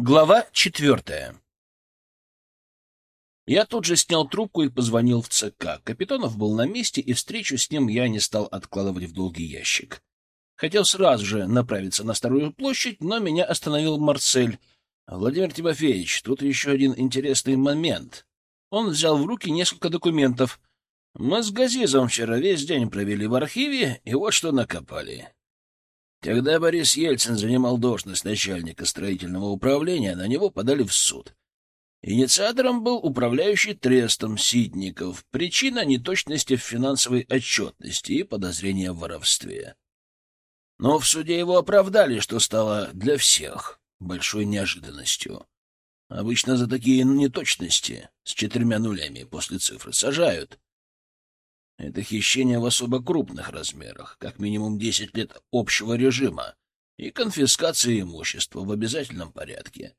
Глава четвертая. Я тут же снял трубку и позвонил в ЦК. Капитонов был на месте, и встречу с ним я не стал откладывать в долгий ящик. Хотел сразу же направиться на Старую площадь, но меня остановил Марсель. «Владимир Тимофеевич, тут еще один интересный момент». Он взял в руки несколько документов. Мы с Газизом вчера весь день провели в архиве, и вот что накопали. Когда Борис Ельцин занимал должность начальника строительного управления, на него подали в суд. Инициатором был управляющий трестом Ситников. Причина — неточности в финансовой отчетности и подозрения в воровстве. Но в суде его оправдали, что стало для всех большой неожиданностью. Обычно за такие неточности с четырьмя нулями после цифры сажают. Это хищение в особо крупных размерах, как минимум 10 лет общего режима, и конфискация имущества в обязательном порядке.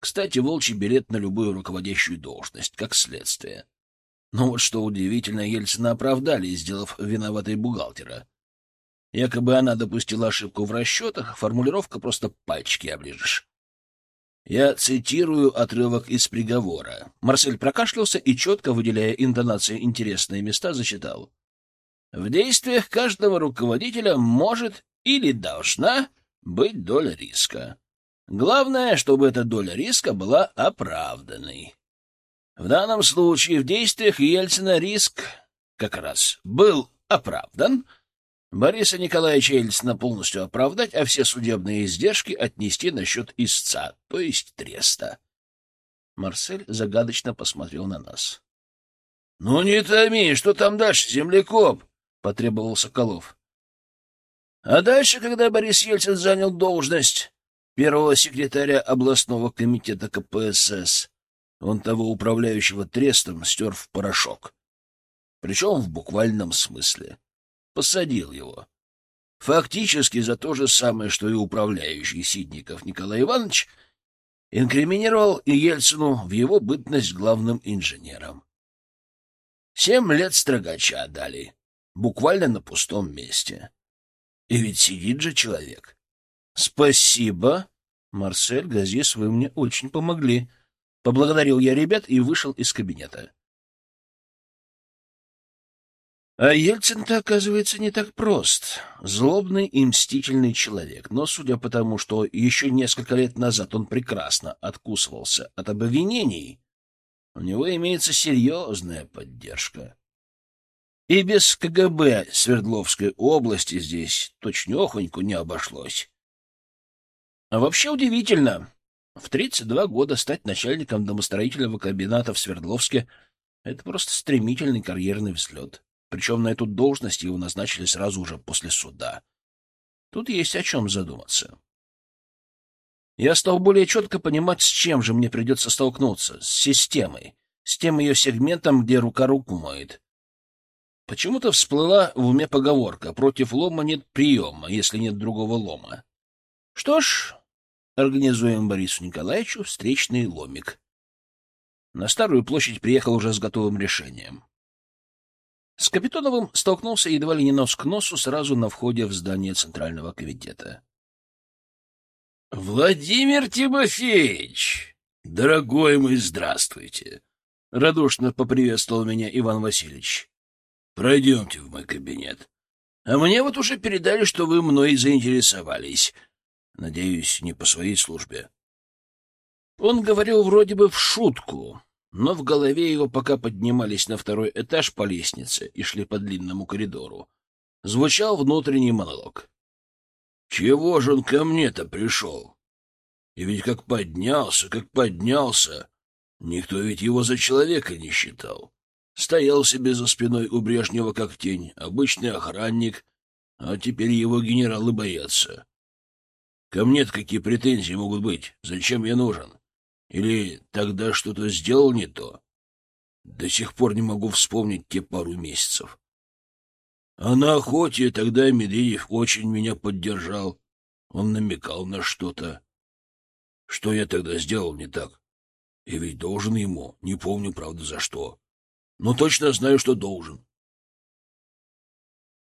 Кстати, волчий билет на любую руководящую должность, как следствие. Но вот что удивительно, Ельцина оправдали, сделав виноватой бухгалтера. Якобы она допустила ошибку в расчетах, формулировка просто пальчики оближешь. Я цитирую отрывок из приговора. Марсель прокашлялся и, четко выделяя интонации интересные места, зачитал. В действиях каждого руководителя может или должна быть доля риска. Главное, чтобы эта доля риска была оправданной. В данном случае в действиях Ельцина риск как раз был оправдан — Бориса Николаевича Ельцина полностью оправдать, а все судебные издержки отнести на счет истца, то есть треста. Марсель загадочно посмотрел на нас. — Ну не томи, что там дальше, землекоп? — потребовал Соколов. А дальше, когда Борис Ельцин занял должность первого секретаря областного комитета КПСС, он того управляющего трестом стер в порошок. Причем в буквальном смысле посадил его. Фактически за то же самое, что и управляющий Сидников Николай Иванович инкриминировал Ельцину в его бытность главным инженером. Семь лет строгача дали, буквально на пустом месте. И ведь сидит же человек. Спасибо, Марсель, Газис, вы мне очень помогли. Поблагодарил я ребят и вышел из кабинета. А Ельцин-то, оказывается, не так прост. Злобный и мстительный человек. Но, судя по тому, что еще несколько лет назад он прекрасно откусывался от обвинений, у него имеется серьезная поддержка. И без КГБ Свердловской области здесь точнёхоньку не обошлось. А вообще удивительно. В 32 года стать начальником домостроительного комбината в Свердловске — это просто стремительный карьерный взлет. Причем на эту должность его назначили сразу уже после суда. Тут есть о чем задуматься. Я стал более четко понимать, с чем же мне придется столкнуться. С системой. С тем ее сегментом, где рука руку моет. Почему-то всплыла в уме поговорка «против лома нет приема, если нет другого лома». Что ж, организуем Борису Николаевичу встречный ломик. На Старую площадь приехал уже с готовым решением. С Капитоновым столкнулся едва ли не нос к носу сразу на входе в здание Центрального комитета. — Владимир Тимофеевич! Дорогой мой, здравствуйте! — радушно поприветствовал меня Иван Васильевич. — Пройдемте в мой кабинет. А мне вот уже передали, что вы мной заинтересовались. Надеюсь, не по своей службе. Он говорил вроде бы в шутку, но в голове его, пока поднимались на второй этаж по лестнице и шли по длинному коридору, звучал внутренний монолог. «Чего же он ко мне-то пришел? И ведь как поднялся, как поднялся, никто ведь его за человека не считал. Стоял себе за спиной у Брежнева как тень, обычный охранник, а теперь его генералы боятся. Ко мне-то какие претензии могут быть? Зачем я нужен?» Или тогда что-то сделал не то? До сих пор не могу вспомнить те пару месяцев. А на охоте тогда Медведев очень меня поддержал. Он намекал на что-то. Что я тогда сделал не так? Я ведь должен ему, не помню, правда, за что. Но точно знаю, что должен.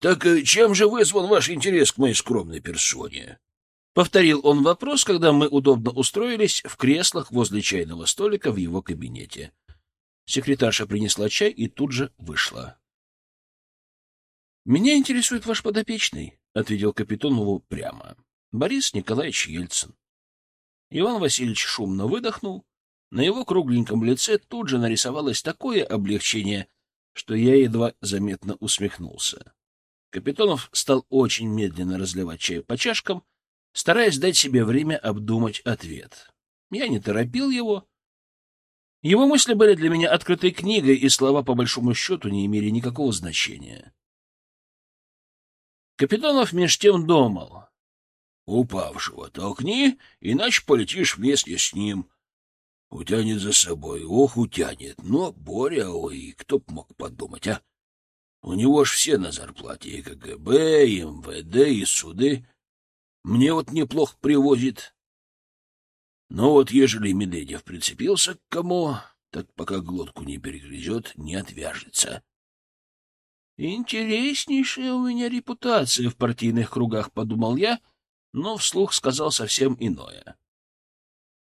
Так э, чем же вызван ваш интерес к моей скромной персоне? Повторил он вопрос, когда мы удобно устроились в креслах возле чайного столика в его кабинете. Секретарша принесла чай и тут же вышла. — Меня интересует ваш подопечный, — ответил Капитонову прямо. — Борис Николаевич Ельцин. Иван Васильевич шумно выдохнул. На его кругленьком лице тут же нарисовалось такое облегчение, что я едва заметно усмехнулся. Капитонов стал очень медленно разливать чай по чашкам, стараясь дать себе время обдумать ответ. Я не торопил его. Его мысли были для меня открытой книгой, и слова, по большому счету, не имели никакого значения. Капитонов меж тем думал. «Упавшего толкни, иначе полетишь вместе с ним. Утянет за собой, ох, утянет. Но Боря, ой, кто б мог подумать, а? У него ж все на зарплате, и КГБ, и МВД, и суды. Мне вот неплохо привозит. Но вот ежели Медведев прицепился к кому, так пока глотку не перегрызет, не отвяжется. Интереснейшая у меня репутация в партийных кругах, подумал я, но вслух сказал совсем иное.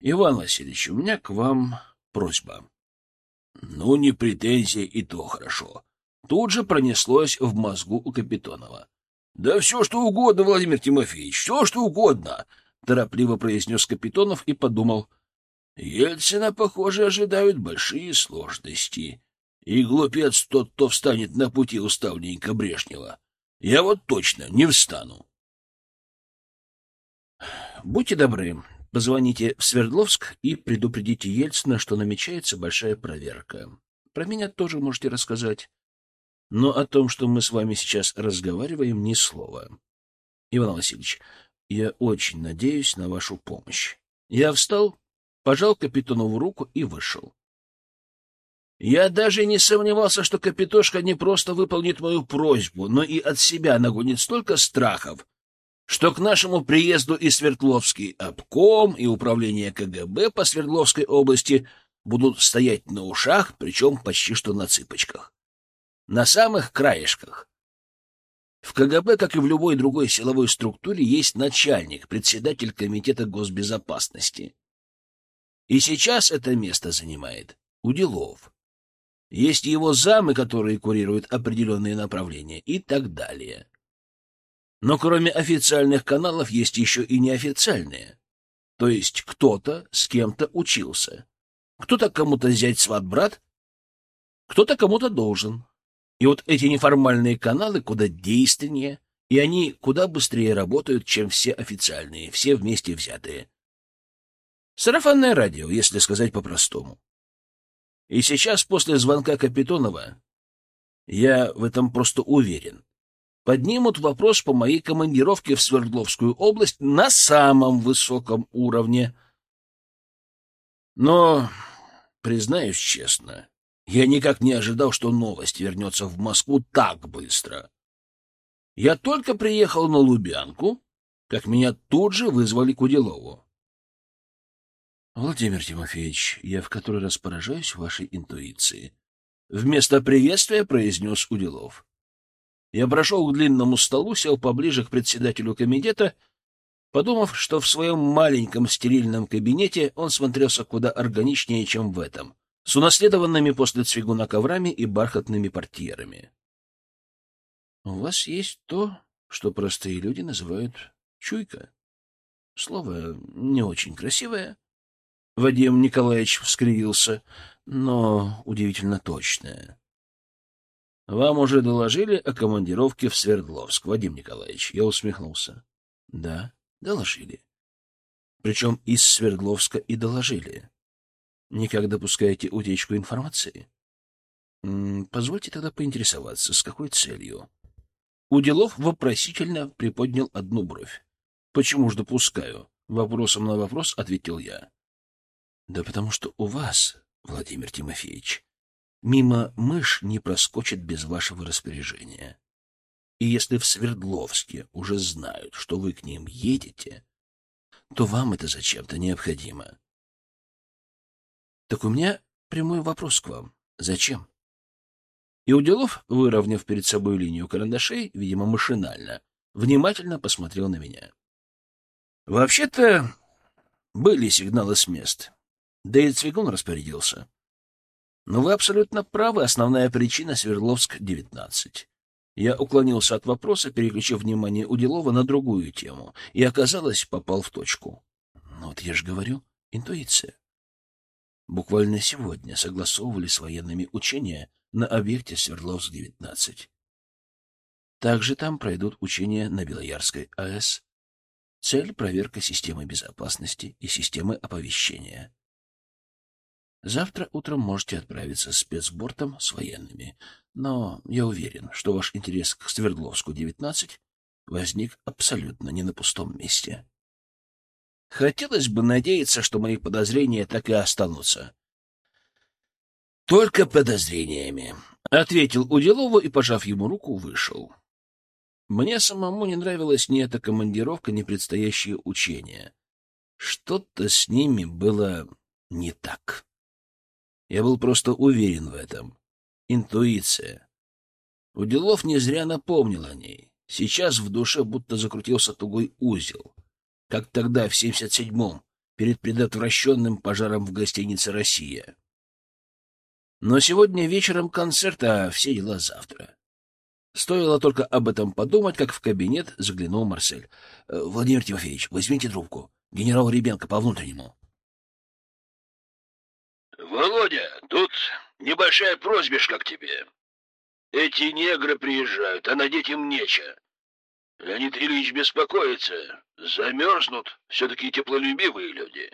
Иван Васильевич, у меня к вам просьба. Ну, не претензия, и то хорошо. Тут же пронеслось в мозгу у Капитонова. Да все, что угодно, Владимир Тимофеевич, все, что угодно, торопливо произнес Капитонов и подумал. Ельцина, похоже, ожидают большие сложности. И глупец тот, кто встанет на пути у ставленника Брежнева. Я вот точно не встану. Будьте добры, позвоните в Свердловск и предупредите Ельцина, что намечается большая проверка. Про меня тоже можете рассказать. Но о том, что мы с вами сейчас разговариваем, ни слова. Иван Васильевич, я очень надеюсь на вашу помощь. Я встал, пожал Капитонову руку и вышел. Я даже не сомневался, что Капитошка не просто выполнит мою просьбу, но и от себя нагонит столько страхов, что к нашему приезду и Свердловский обком, и управление КГБ по Свердловской области будут стоять на ушах, причем почти что на цыпочках на самых краешках. В КГБ, как и в любой другой силовой структуре, есть начальник, председатель Комитета госбезопасности. И сейчас это место занимает Уделов. Есть его замы, которые курируют определенные направления и так далее. Но кроме официальных каналов есть еще и неофициальные. То есть кто-то с кем-то учился. Кто-то кому-то взять сват-брат, кто-то кому-то должен. И вот эти неформальные каналы куда действеннее, и они куда быстрее работают, чем все официальные, все вместе взятые. Сарафанное радио, если сказать по-простому. И сейчас, после звонка Капитонова, я в этом просто уверен, поднимут вопрос по моей командировке в Свердловскую область на самом высоком уровне. Но, признаюсь честно, я никак не ожидал, что новость вернется в Москву так быстро. Я только приехал на Лубянку, как меня тут же вызвали к Уделову. Владимир Тимофеевич, я в который раз поражаюсь вашей интуиции. Вместо приветствия произнес Уделов. Я прошел к длинному столу, сел поближе к председателю комитета, подумав, что в своем маленьком стерильном кабинете он смотрелся куда органичнее, чем в этом — с унаследованными после Цвигуна коврами и бархатными портьерами. У вас есть то, что простые люди называют чуйка. Слово не очень красивое. Вадим Николаевич вскривился, но удивительно точное. Вам уже доложили о командировке в Свердловск, Вадим Николаевич? Я усмехнулся. Да, доложили. Причем из Свердловска и доложили. Никак допускаете утечку информации? Позвольте тогда поинтересоваться, с какой целью? Уделов вопросительно приподнял одну бровь. Почему ж допускаю? Вопросом на вопрос ответил я. Да потому что у вас, Владимир Тимофеевич, мимо мышь не проскочит без вашего распоряжения. И если в Свердловске уже знают, что вы к ним едете, то вам это зачем-то необходимо. Так у меня прямой вопрос к вам. Зачем? И Уделов, выровняв перед собой линию карандашей, видимо, машинально, внимательно посмотрел на меня. Вообще-то были сигналы с мест. Да и Цвигун распорядился. Но вы абсолютно правы, основная причина — Свердловск-19. Я уклонился от вопроса, переключив внимание Уделова на другую тему, и, оказалось, попал в точку. Ну вот я же говорю, интуиция. Буквально сегодня согласовывали с военными учения на объекте Свердловск-19. Также там пройдут учения на Белоярской АЭС. Цель — проверка системы безопасности и системы оповещения. Завтра утром можете отправиться спецбортом с военными, но я уверен, что ваш интерес к Свердловску-19 возник абсолютно не на пустом месте. Хотелось бы надеяться, что мои подозрения так и останутся. Только подозрениями, — ответил Уделову и, пожав ему руку, вышел. Мне самому не нравилась ни эта командировка, ни предстоящие учения. Что-то с ними было не так. Я был просто уверен в этом. Интуиция. Уделов не зря напомнил о ней. Сейчас в душе будто закрутился тугой узел. Как тогда, в 77-м, перед предотвращенным пожаром в гостинице «Россия». Но сегодня вечером концерт, а все дела завтра. Стоило только об этом подумать, как в кабинет заглянул Марсель. «Э, — Владимир Тимофеевич, возьмите трубку. Генерал Ребенко по внутреннему. Володя, тут небольшая просьбишка к тебе. Эти негры приезжают, а надеть им нечего. Леонид Ильич беспокоится. Замерзнут, все-таки теплолюбивые люди.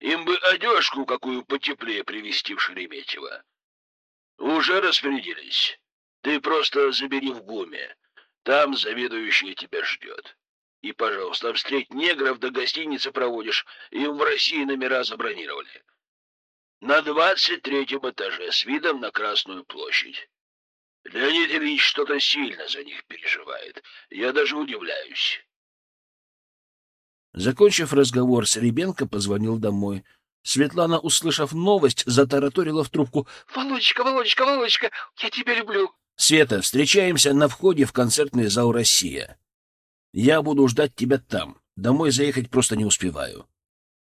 Им бы одежку какую потеплее привезти в Шереметьево. Уже распорядились. Ты просто забери в ГУМе. Там заведующий тебя ждет. И, пожалуйста, встреть негров до гостиницы проводишь. Им в России номера забронировали на двадцать третьем этаже с видом на Красную площадь. Леонид Ильич что-то сильно за них переживает. Я даже удивляюсь. Закончив разговор с Ребенко, позвонил домой. Светлана, услышав новость, затараторила в трубку. — Володечка, Володечка, Володечка, я тебя люблю. — Света, встречаемся на входе в концертный зал «Россия». Я буду ждать тебя там. Домой заехать просто не успеваю.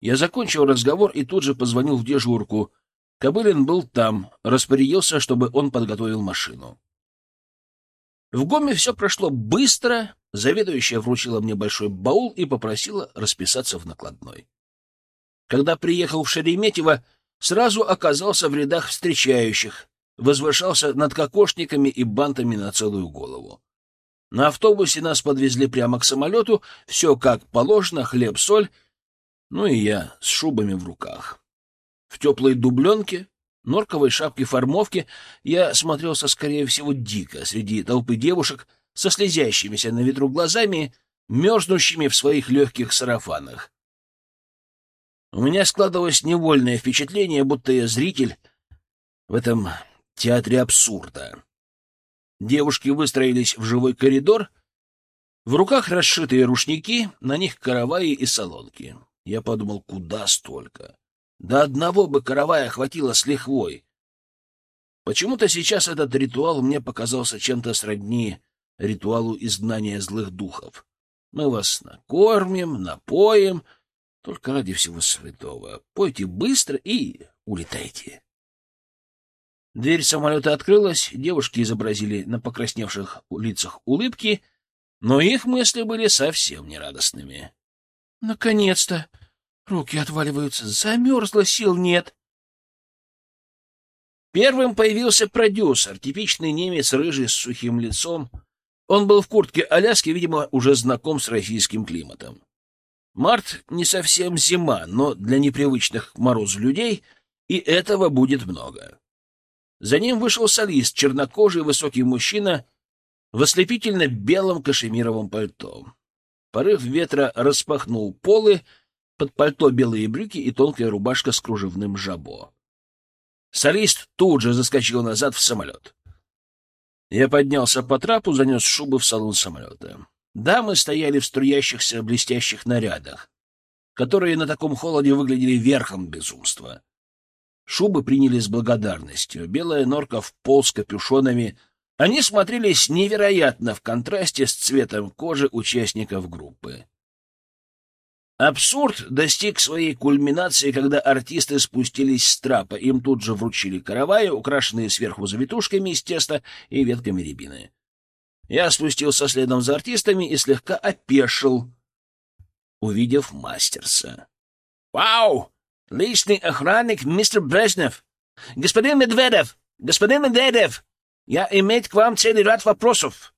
Я закончил разговор и тут же позвонил в дежурку. Кобылин был там, распорядился, чтобы он подготовил машину. В ГОМе все прошло быстро, заведующая вручила мне большой баул и попросила расписаться в накладной. Когда приехал в Шереметьево, сразу оказался в рядах встречающих, возвышался над кокошниками и бантами на целую голову. На автобусе нас подвезли прямо к самолету, все как положено, хлеб-соль — ну и я с шубами в руках. В теплой дубленке, норковой шапке-формовке я смотрелся, скорее всего, дико среди толпы девушек со слезящимися на ветру глазами, мерзнущими в своих легких сарафанах. У меня складывалось невольное впечатление, будто я зритель в этом театре абсурда. Девушки выстроились в живой коридор, в руках расшитые рушники, на них караваи и солонки. Я подумал, куда столько? До одного бы каравая хватило с лихвой. Почему-то сейчас этот ритуал мне показался чем-то сродни ритуалу изгнания злых духов. Мы вас накормим, напоим, только ради всего святого. Пойте быстро и улетайте. Дверь самолета открылась, девушки изобразили на покрасневших лицах улыбки, но их мысли были совсем нерадостными. Наконец-то! Руки отваливаются. Замерзла, сил нет. Первым появился продюсер, типичный немец, рыжий, с сухим лицом. Он был в куртке Аляски, видимо, уже знаком с российским климатом. Март не совсем зима, но для непривычных к морозу людей и этого будет много. За ним вышел солист, чернокожий высокий мужчина в ослепительно белом кашемировом пальто. Порыв ветра распахнул полы, под пальто белые брюки и тонкая рубашка с кружевным жабо. Солист тут же заскочил назад в самолет. Я поднялся по трапу, занес шубы в салон самолета. Дамы стояли в струящихся блестящих нарядах, которые на таком холоде выглядели верхом безумства. Шубы приняли с благодарностью. Белая норка в пол с капюшонами — они смотрелись невероятно в контрасте с цветом кожи участников группы. Абсурд достиг своей кульминации, когда артисты спустились с трапа. Им тут же вручили караваи, украшенные сверху завитушками из теста и ветками рябины. Я спустился следом за артистами и слегка опешил, увидев мастерса. «Вау! Личный охранник мистер Брежнев! Господин Медведев! Господин Медведев! Я иметь к вам целый ряд вопросов!»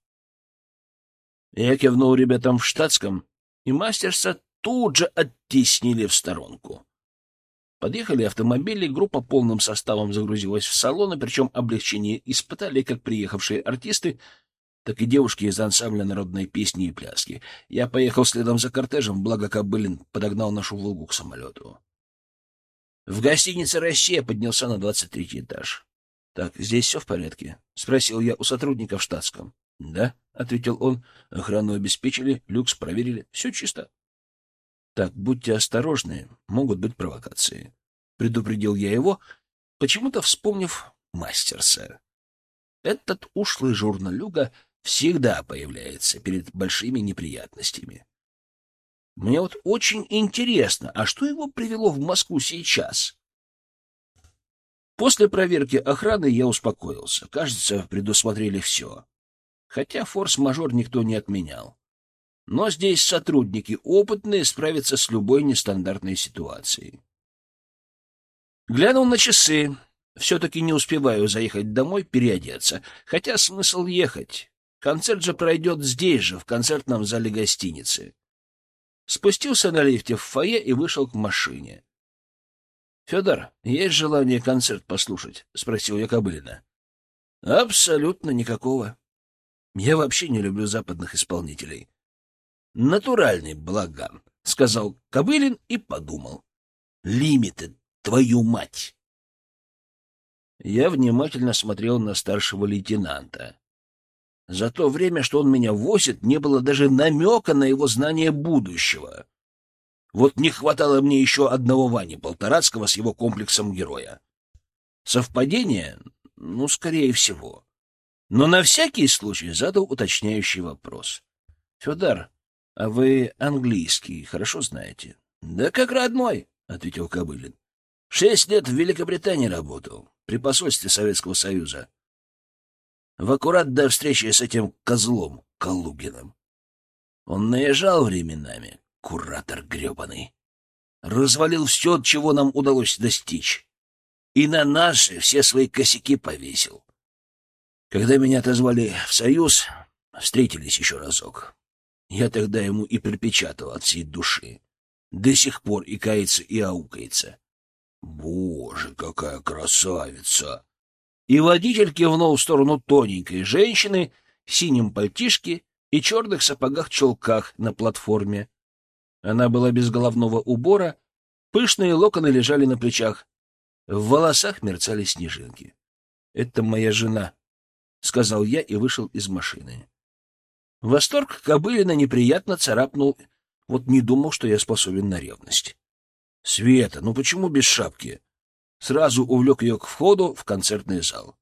Я кивнул ребятам в штатском, и мастерса тут же оттеснили в сторонку. Подъехали автомобили, группа полным составом загрузилась в салоны, причем облегчение испытали как приехавшие артисты, так и девушки из ансамбля народной песни и пляски. Я поехал следом за кортежем, благо Кобылин подогнал нашу «Волгу» к самолету. В гостинице «Россия» поднялся на двадцать третий этаж. — Так, здесь все в порядке? — спросил я у сотрудника в штатском. — Да, — ответил он. — Охрану обеспечили, люкс проверили. Все чисто. Так, будьте осторожны, могут быть провокации. Предупредил я его, почему-то вспомнив мастерса. Этот ушлый журналюга всегда появляется перед большими неприятностями. Мне вот очень интересно, а что его привело в Москву сейчас? После проверки охраны я успокоился. Кажется, предусмотрели все. Хотя форс-мажор никто не отменял. Но здесь сотрудники опытные справятся с любой нестандартной ситуацией. Глянул на часы. Все-таки не успеваю заехать домой переодеться. Хотя смысл ехать. Концерт же пройдет здесь же, в концертном зале гостиницы. Спустился на лифте в фойе и вышел к машине. — Федор, есть желание концерт послушать? — спросил я Кобылина. — Абсолютно никакого. Я вообще не люблю западных исполнителей натуральный благан, — сказал Кобылин и подумал. — Лимиted, твою мать! Я внимательно смотрел на старшего лейтенанта. За то время, что он меня возит, не было даже намека на его знание будущего. Вот не хватало мне еще одного Вани Полторацкого с его комплексом героя. Совпадение? Ну, скорее всего. Но на всякий случай задал уточняющий вопрос. — Федор, — А вы английский хорошо знаете? — Да как родной, — ответил Кобылин. — Шесть лет в Великобритании работал, при посольстве Советского Союза. В аккурат до встречи с этим козлом Калугиным. Он наезжал временами, куратор гребаный. Развалил все, чего нам удалось достичь. И на наши все свои косяки повесил. Когда меня отозвали в Союз, встретились еще разок. Я тогда ему и припечатал от всей души. До сих пор и кается, и аукается. Боже, какая красавица! И водитель кивнул в сторону тоненькой женщины в синем пальтишке и черных сапогах-чулках на платформе. Она была без головного убора, пышные локоны лежали на плечах, в волосах мерцали снежинки. — Это моя жена, — сказал я и вышел из машины. Восторг Кобылина неприятно царапнул. Вот не думал, что я способен на ревность. «Света, ну почему без шапки?» Сразу увлек ее к входу в концертный зал.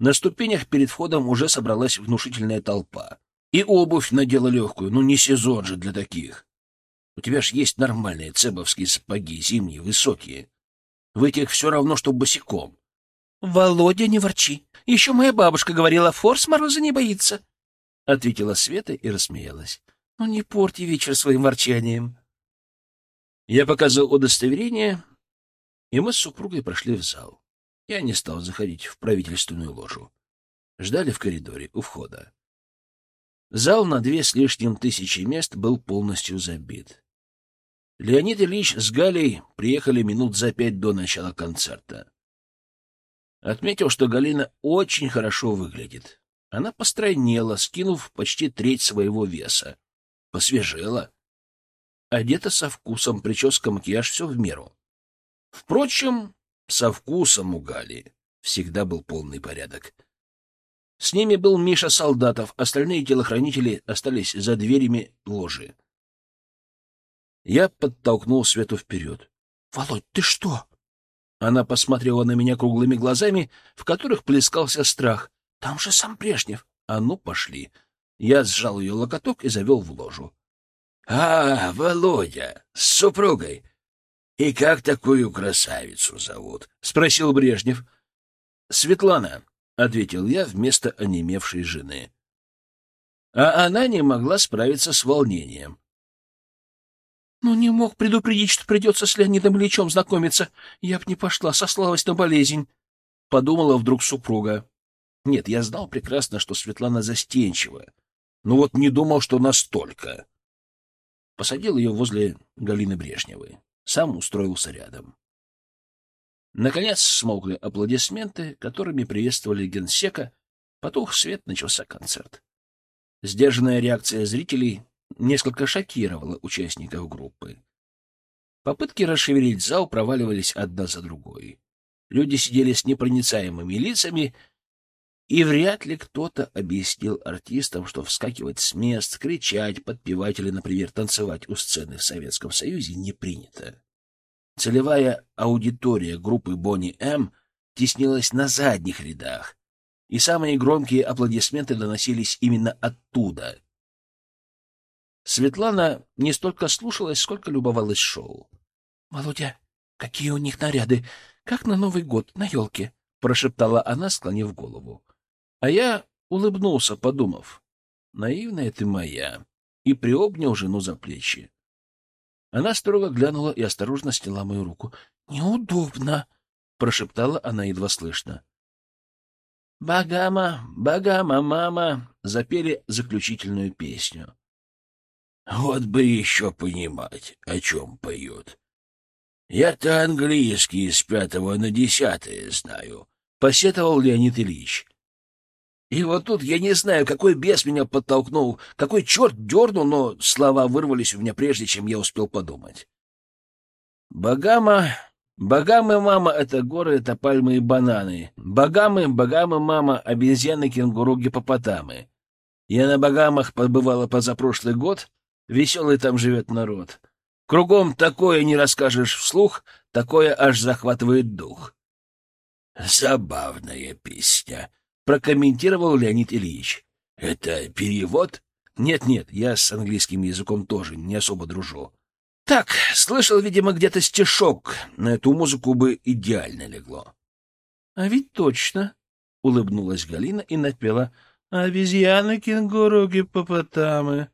На ступенях перед входом уже собралась внушительная толпа. И обувь надела легкую, ну не сезон же для таких. У тебя ж есть нормальные цебовские сапоги, зимние, высокие. В этих все равно, что босиком. — Володя, не ворчи. Еще моя бабушка говорила, форс мороза не боится. — ответила Света и рассмеялась. — Ну, не порти вечер своим ворчанием. Я показал удостоверение, и мы с супругой прошли в зал. Я не стал заходить в правительственную ложу. Ждали в коридоре у входа. Зал на две с лишним тысячи мест был полностью забит. Леонид Ильич с Галей приехали минут за пять до начала концерта. Отметил, что Галина очень хорошо выглядит. Она постройнела, скинув почти треть своего веса. Посвежела. Одета со вкусом, прическа, макияж — все в меру. Впрочем, со вкусом у Гали всегда был полный порядок. С ними был Миша Солдатов, остальные телохранители остались за дверями ложи. Я подтолкнул Свету вперед. — Володь, ты что? Она посмотрела на меня круглыми глазами, в которых плескался страх. Там же сам Брежнев. А ну, пошли. Я сжал ее локоток и завел в ложу. А, Володя, с супругой. И как такую красавицу зовут? спросил Брежнев. Светлана, ответил я вместо онемевшей жены. А она не могла справиться с волнением. Ну, не мог предупредить, что придется с Леонидом Ильичем знакомиться. Я б не пошла, сослалась на болезнь. Подумала вдруг супруга. Нет, я знал прекрасно, что Светлана застенчива. Но вот не думал, что настолько. Посадил ее возле Галины Брежневой. Сам устроился рядом. Наконец смолкли аплодисменты, которыми приветствовали генсека. Потух свет, начался концерт. Сдержанная реакция зрителей несколько шокировала участников группы. Попытки расшевелить зал проваливались одна за другой. Люди сидели с непроницаемыми лицами, и вряд ли кто-то объяснил артистам, что вскакивать с мест, кричать, подпевать или, например, танцевать у сцены в Советском Союзе не принято. Целевая аудитория группы Бонни М теснилась на задних рядах, и самые громкие аплодисменты доносились именно оттуда — Светлана не столько слушалась, сколько любовалась шоу. — Володя, какие у них наряды! Как на Новый год, на елке! — прошептала она, склонив голову. А я улыбнулся, подумав. Наивная ты моя, и приобнял жену за плечи. Она строго глянула и осторожно сняла мою руку. — Неудобно! — прошептала она едва слышно. «Багама, Багама, мама!» — запели заключительную песню. Вот бы еще понимать, о чем поет. Я-то английский с пятого на десятое знаю, — посетовал Леонид Ильич. И вот тут я не знаю, какой бес меня подтолкнул, какой черт дернул, но слова вырвались у меня прежде, чем я успел подумать. Багама, Багамы, мама — это горы, это пальмы и бананы. Багамы, Багамы, мама — обезьяны, кенгуру, гипопотамы. Я на Багамах побывала позапрошлый год, Веселый там живет народ. Кругом такое не расскажешь вслух, такое аж захватывает дух. — Забавная песня, — прокомментировал Леонид Ильич. — Это перевод? Нет-нет, я с английским языком тоже не особо дружу. Так, слышал, видимо, где-то стишок. На эту музыку бы идеально легло. — А ведь точно, — улыбнулась Галина и напела «Обезьяны, кенгуру, гиппопотамы».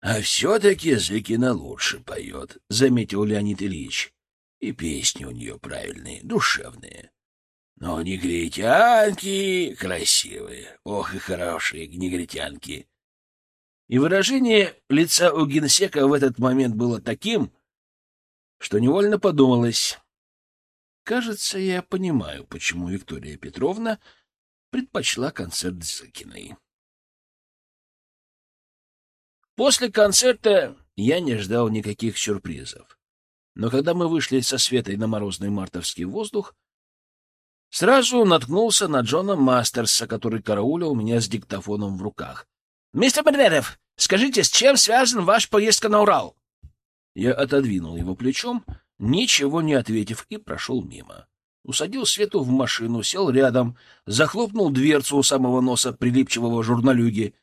А все-таки Зыкина лучше поет, — заметил Леонид Ильич. И песни у нее правильные, душевные. Но негритянки красивые, ох и хорошие негритянки. И выражение лица у генсека в этот момент было таким, что невольно подумалось. Кажется, я понимаю, почему Виктория Петровна предпочла концерт Зыкиной. После концерта я не ждал никаких сюрпризов. Но когда мы вышли со Светой на морозный мартовский воздух, сразу наткнулся на Джона Мастерса, который караулил меня с диктофоном в руках. — Мистер Медведев, скажите, с чем связан ваш поездка на Урал? Я отодвинул его плечом, ничего не ответив, и прошел мимо. Усадил Свету в машину, сел рядом, захлопнул дверцу у самого носа прилипчивого журналюги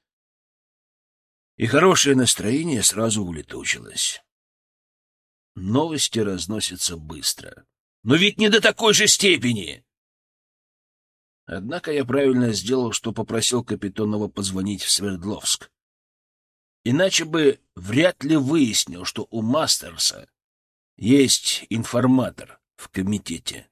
и хорошее настроение сразу улетучилось. Новости разносятся быстро. Но ведь не до такой же степени! Однако я правильно сделал, что попросил Капитонова позвонить в Свердловск. Иначе бы вряд ли выяснил, что у Мастерса есть информатор в комитете.